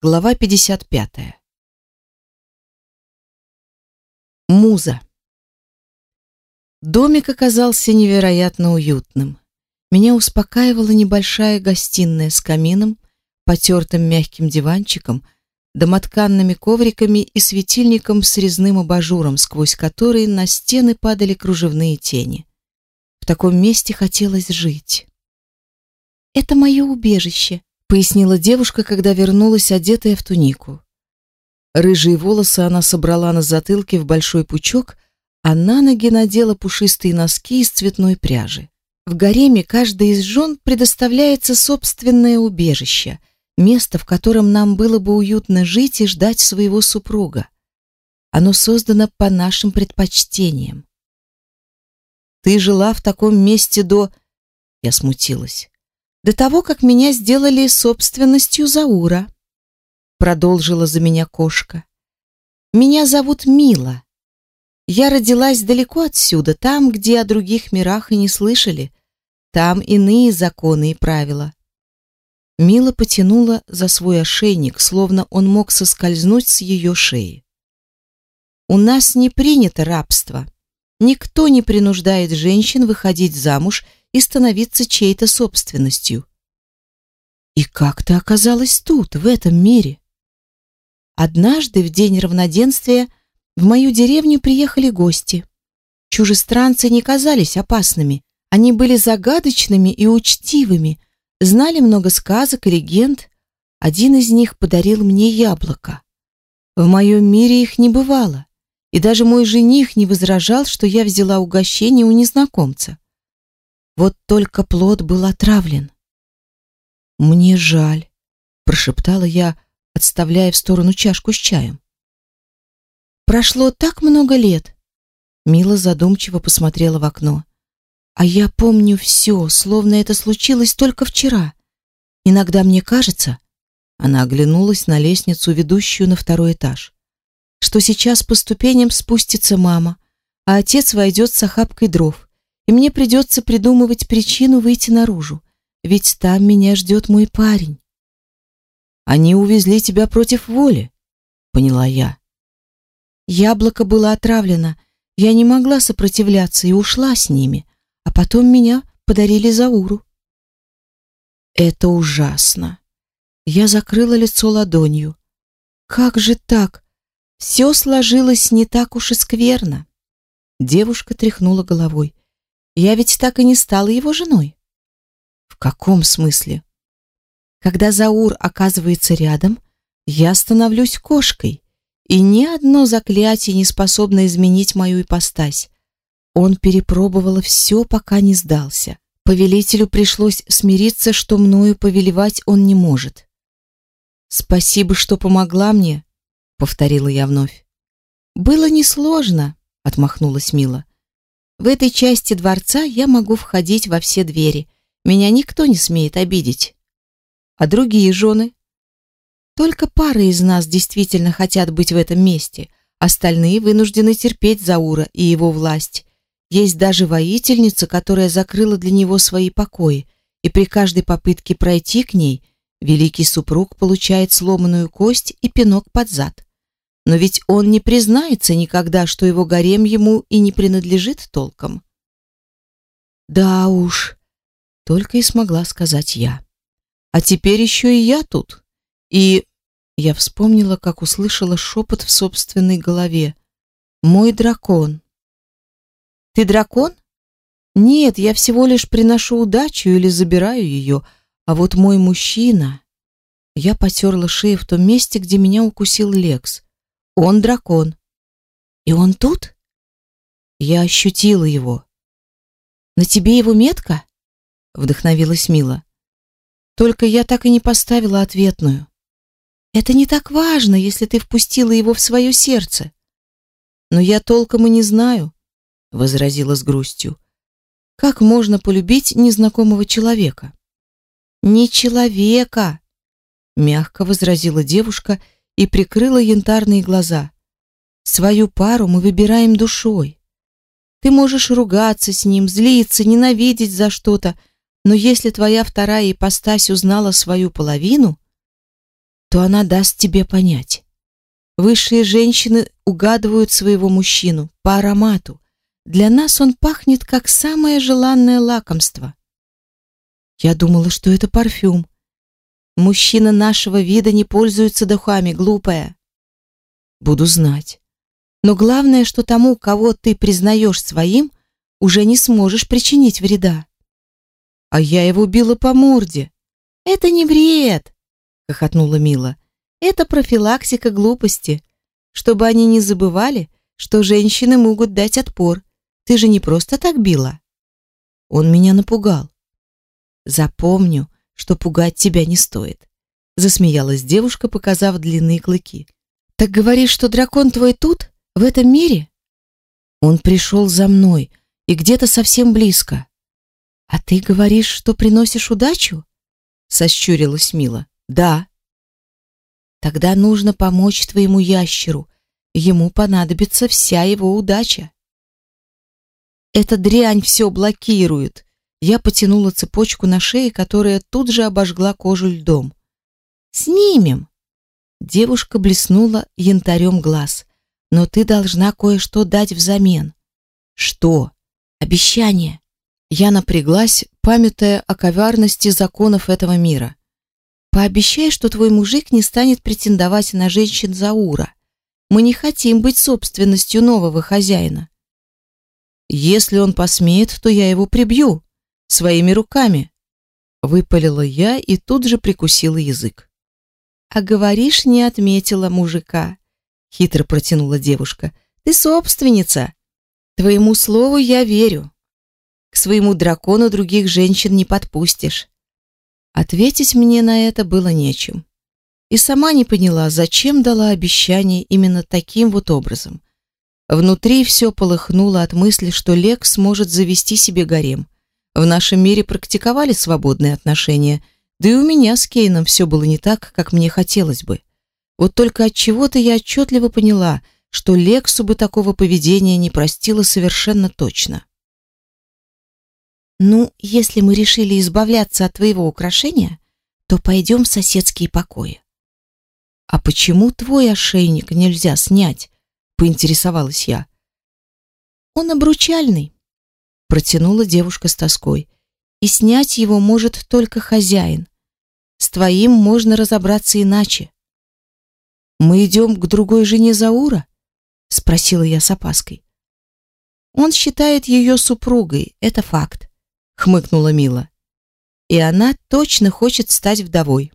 Глава 55. Муза. Домик оказался невероятно уютным. Меня успокаивала небольшая гостиная с камином, потертым мягким диванчиком, домотканными ковриками и светильником с резным абажуром, сквозь который на стены падали кружевные тени. В таком месте хотелось жить. «Это мое убежище», пояснила девушка, когда вернулась одетая в тунику. Рыжие волосы она собрала на затылке в большой пучок, а на ноги надела пушистые носки из цветной пряжи. В гареме каждой из жен предоставляется собственное убежище, место, в котором нам было бы уютно жить и ждать своего супруга. Оно создано по нашим предпочтениям. Ты жила в таком месте до... Я смутилась до того, как меня сделали собственностью Заура. Продолжила за меня кошка. Меня зовут Мила. Я родилась далеко отсюда, там, где о других мирах и не слышали. Там иные законы и правила. Мила потянула за свой ошейник, словно он мог соскользнуть с ее шеи. У нас не принято рабство. Никто не принуждает женщин выходить замуж и становиться чьей-то собственностью. И как ты оказалась тут, в этом мире? Однажды в день равноденствия в мою деревню приехали гости. Чужестранцы не казались опасными, они были загадочными и учтивыми, знали много сказок и легенд. Один из них подарил мне яблоко. В моем мире их не бывало, и даже мой жених не возражал, что я взяла угощение у незнакомца. Вот только плод был отравлен. Мне жаль, прошептала я, отставляя в сторону чашку с чаем. Прошло так много лет. Мила задумчиво посмотрела в окно. А я помню все, словно это случилось только вчера. Иногда мне кажется, она оглянулась на лестницу, ведущую на второй этаж, что сейчас по ступеням спустится мама, а отец войдет с охапкой дров и мне придется придумывать причину выйти наружу, ведь там меня ждет мой парень. Они увезли тебя против воли, поняла я. Яблоко было отравлено, я не могла сопротивляться и ушла с ними, а потом меня подарили Зауру. Это ужасно. Я закрыла лицо ладонью. Как же так? Все сложилось не так уж и скверно. Девушка тряхнула головой. Я ведь так и не стала его женой. В каком смысле? Когда Заур оказывается рядом, я становлюсь кошкой, и ни одно заклятие не способно изменить мою ипостась. Он перепробовал все, пока не сдался. Повелителю пришлось смириться, что мною повелевать он не может. Спасибо, что помогла мне, повторила я вновь. Было несложно, отмахнулась Мила. В этой части дворца я могу входить во все двери. Меня никто не смеет обидеть. А другие жены? Только пара из нас действительно хотят быть в этом месте. Остальные вынуждены терпеть Заура и его власть. Есть даже воительница, которая закрыла для него свои покои, и при каждой попытке пройти к ней великий супруг получает сломанную кость и пинок под зад. Но ведь он не признается никогда, что его гарем ему и не принадлежит толком. Да уж, только и смогла сказать я. А теперь еще и я тут. И я вспомнила, как услышала шепот в собственной голове. Мой дракон. Ты дракон? Нет, я всего лишь приношу удачу или забираю ее, а вот мой мужчина... Я потерла шею в том месте, где меня укусил Лекс. Он дракон. И он тут? Я ощутила его. На тебе его метка? Вдохновилась Мила. Только я так и не поставила ответную. Это не так важно, если ты впустила его в свое сердце. Но я толком и не знаю, возразила с грустью. Как можно полюбить незнакомого человека? Не человека, мягко возразила девушка и прикрыла янтарные глаза. Свою пару мы выбираем душой. Ты можешь ругаться с ним, злиться, ненавидеть за что-то, но если твоя вторая ипостась узнала свою половину, то она даст тебе понять. Высшие женщины угадывают своего мужчину по аромату. Для нас он пахнет как самое желанное лакомство. Я думала, что это парфюм. Мужчина нашего вида не пользуется духами, глупая. Буду знать. Но главное, что тому, кого ты признаешь своим, уже не сможешь причинить вреда. А я его била по морде. Это не вред, хохотнула Мила. Это профилактика глупости, чтобы они не забывали, что женщины могут дать отпор. Ты же не просто так била. Он меня напугал. Запомню, что пугать тебя не стоит, засмеялась девушка, показав длинные клыки. Так говоришь, что дракон твой тут, в этом мире? Он пришел за мной и где-то совсем близко. А ты говоришь, что приносишь удачу? сощурилась Мила. Да. Тогда нужно помочь твоему ящеру. Ему понадобится вся его удача. Эта дрянь все блокирует. Я потянула цепочку на шее, которая тут же обожгла кожу льдом. Снимем. Девушка блеснула янтарем глаз. Но ты должна кое-что дать взамен. Что? Обещание. Я напряглась, памятая о коварности законов этого мира. Пообещай, что твой мужик не станет претендовать на женщин Заура. Мы не хотим быть собственностью нового хозяина. Если он посмеет, то я его прибью своими руками, выпалила я и тут же прикусила язык. А говоришь, не отметила мужика, хитро протянула девушка. Ты собственница. Твоему слову я верю. К своему дракону других женщин не подпустишь. Ответить мне на это было нечем. И сама не поняла, зачем дала обещание именно таким вот образом. Внутри все полыхнуло от мысли, что Лекс сможет завести себе гарем. В нашем мире практиковали свободные отношения, да и у меня с Кейном все было не так, как мне хотелось бы. Вот только от чего-то я отчетливо поняла, что Лексу бы такого поведения не простила совершенно точно. Ну, если мы решили избавляться от твоего украшения, то пойдем в соседские покои. А почему твой ошейник нельзя снять? поинтересовалась я. Он обручальный, протянула девушка с тоской. И снять его может только хозяин. С твоим можно разобраться иначе. Мы идем к другой жене Заура? спросила я с опаской. Он считает ее супругой, это факт хмыкнула Мила. И она точно хочет стать вдовой.